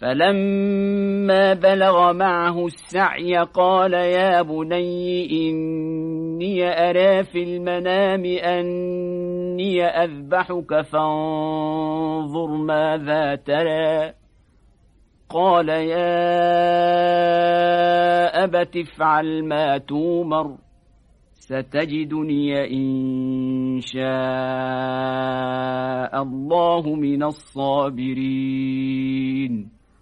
فلما بلغ معه السعي قال يا بني إني أرى في المنام أني أذبحك فانظر ماذا ترى. قال يا أبت افعل ما تومر ستجدني إن شاء الله من الصابرين.